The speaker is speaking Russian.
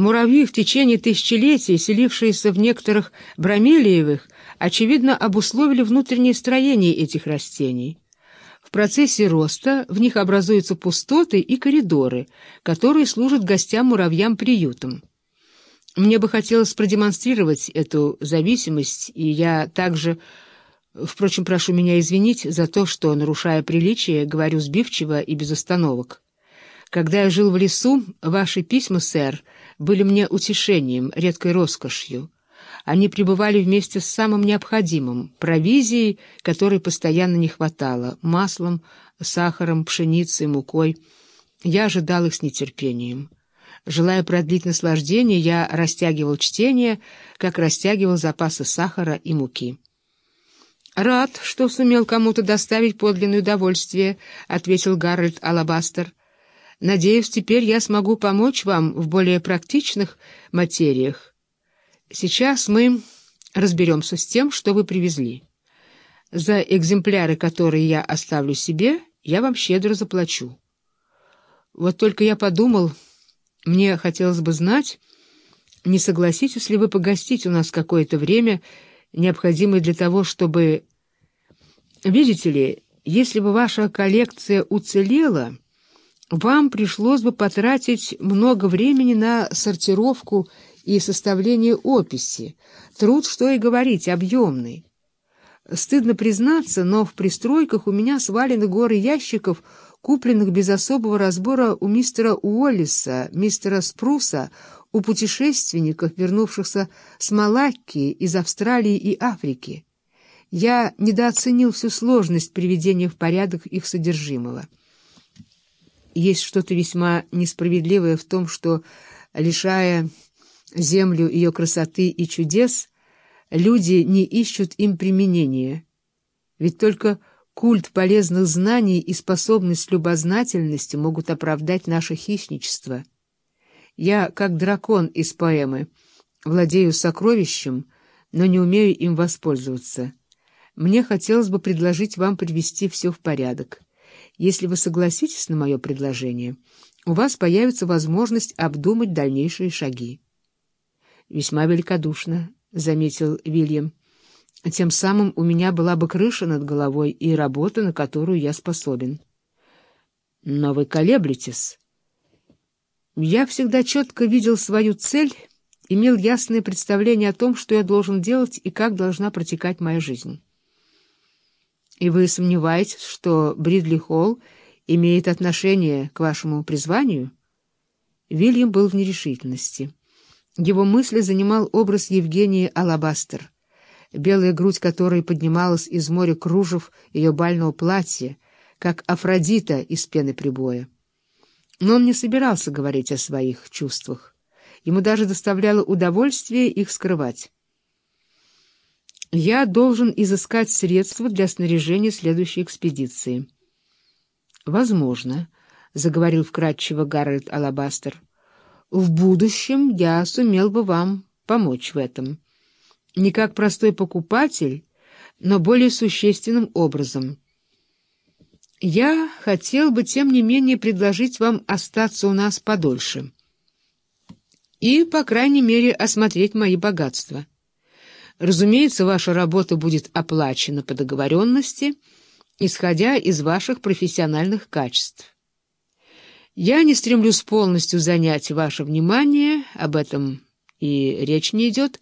Муравьи в течение тысячелетий, селившиеся в некоторых бромелиевых, очевидно, обусловили внутреннее строение этих растений. В процессе роста в них образуются пустоты и коридоры, которые служат гостям-муравьям приютом. Мне бы хотелось продемонстрировать эту зависимость, и я также... Впрочем, прошу меня извинить за то, что, нарушая приличие, говорю сбивчиво и без остановок. Когда я жил в лесу, ваши письма, сэр, были мне утешением, редкой роскошью. Они пребывали вместе с самым необходимым — провизией, которой постоянно не хватало, маслом, сахаром, пшеницей, мукой. Я ожидал их с нетерпением. Желая продлить наслаждение, я растягивал чтение, как растягивал запасы сахара и муки. «Рад, что сумел кому-то доставить подлинное удовольствие», — ответил Гарольд Алабастер. Надеюсь, теперь я смогу помочь вам в более практичных материях. Сейчас мы разберемся с тем, что вы привезли. За экземпляры, которые я оставлю себе, я вам щедро заплачу. Вот только я подумал, мне хотелось бы знать, не согласитесь ли вы погостить у нас какое-то время, необходимое для того, чтобы... Видите ли, если бы ваша коллекция уцелела вам пришлось бы потратить много времени на сортировку и составление описи. Труд, что и говорить, объемный. Стыдно признаться, но в пристройках у меня свалены горы ящиков, купленных без особого разбора у мистера Уоллиса, мистера Спруса, у путешественников, вернувшихся с Малакки, из Австралии и Африки. Я недооценил всю сложность приведения в порядок их содержимого. Есть что-то весьма несправедливое в том, что, лишая землю ее красоты и чудес, люди не ищут им применения. Ведь только культ полезных знаний и способность любознательности могут оправдать наше хищничество. Я, как дракон из поэмы, владею сокровищем, но не умею им воспользоваться. Мне хотелось бы предложить вам привести все в порядок. Если вы согласитесь на мое предложение, у вас появится возможность обдумать дальнейшие шаги. — Весьма великодушно, — заметил Вильям. — Тем самым у меня была бы крыша над головой и работа, на которую я способен. — Но вы колеблетесь. Я всегда четко видел свою цель, имел ясное представление о том, что я должен делать и как должна протекать моя жизнь. И вы сомневаетесь, что Бридли Холл имеет отношение к вашему призванию? Вильям был в нерешительности. Его мысли занимал образ Евгении Алабастер, белая грудь которой поднималась из моря кружев ее бального платья, как Афродита из пены прибоя. Но он не собирался говорить о своих чувствах. Ему даже доставляло удовольствие их скрывать. Я должен изыскать средства для снаряжения следующей экспедиции. — Возможно, — заговорил вкратчиво Гарольд Алабастер. — В будущем я сумел бы вам помочь в этом. Не как простой покупатель, но более существенным образом. Я хотел бы, тем не менее, предложить вам остаться у нас подольше и, по крайней мере, осмотреть мои богатства. Разумеется, ваша работа будет оплачена по договоренности, исходя из ваших профессиональных качеств. Я не стремлюсь полностью занять ваше внимание, об этом и речь не идет,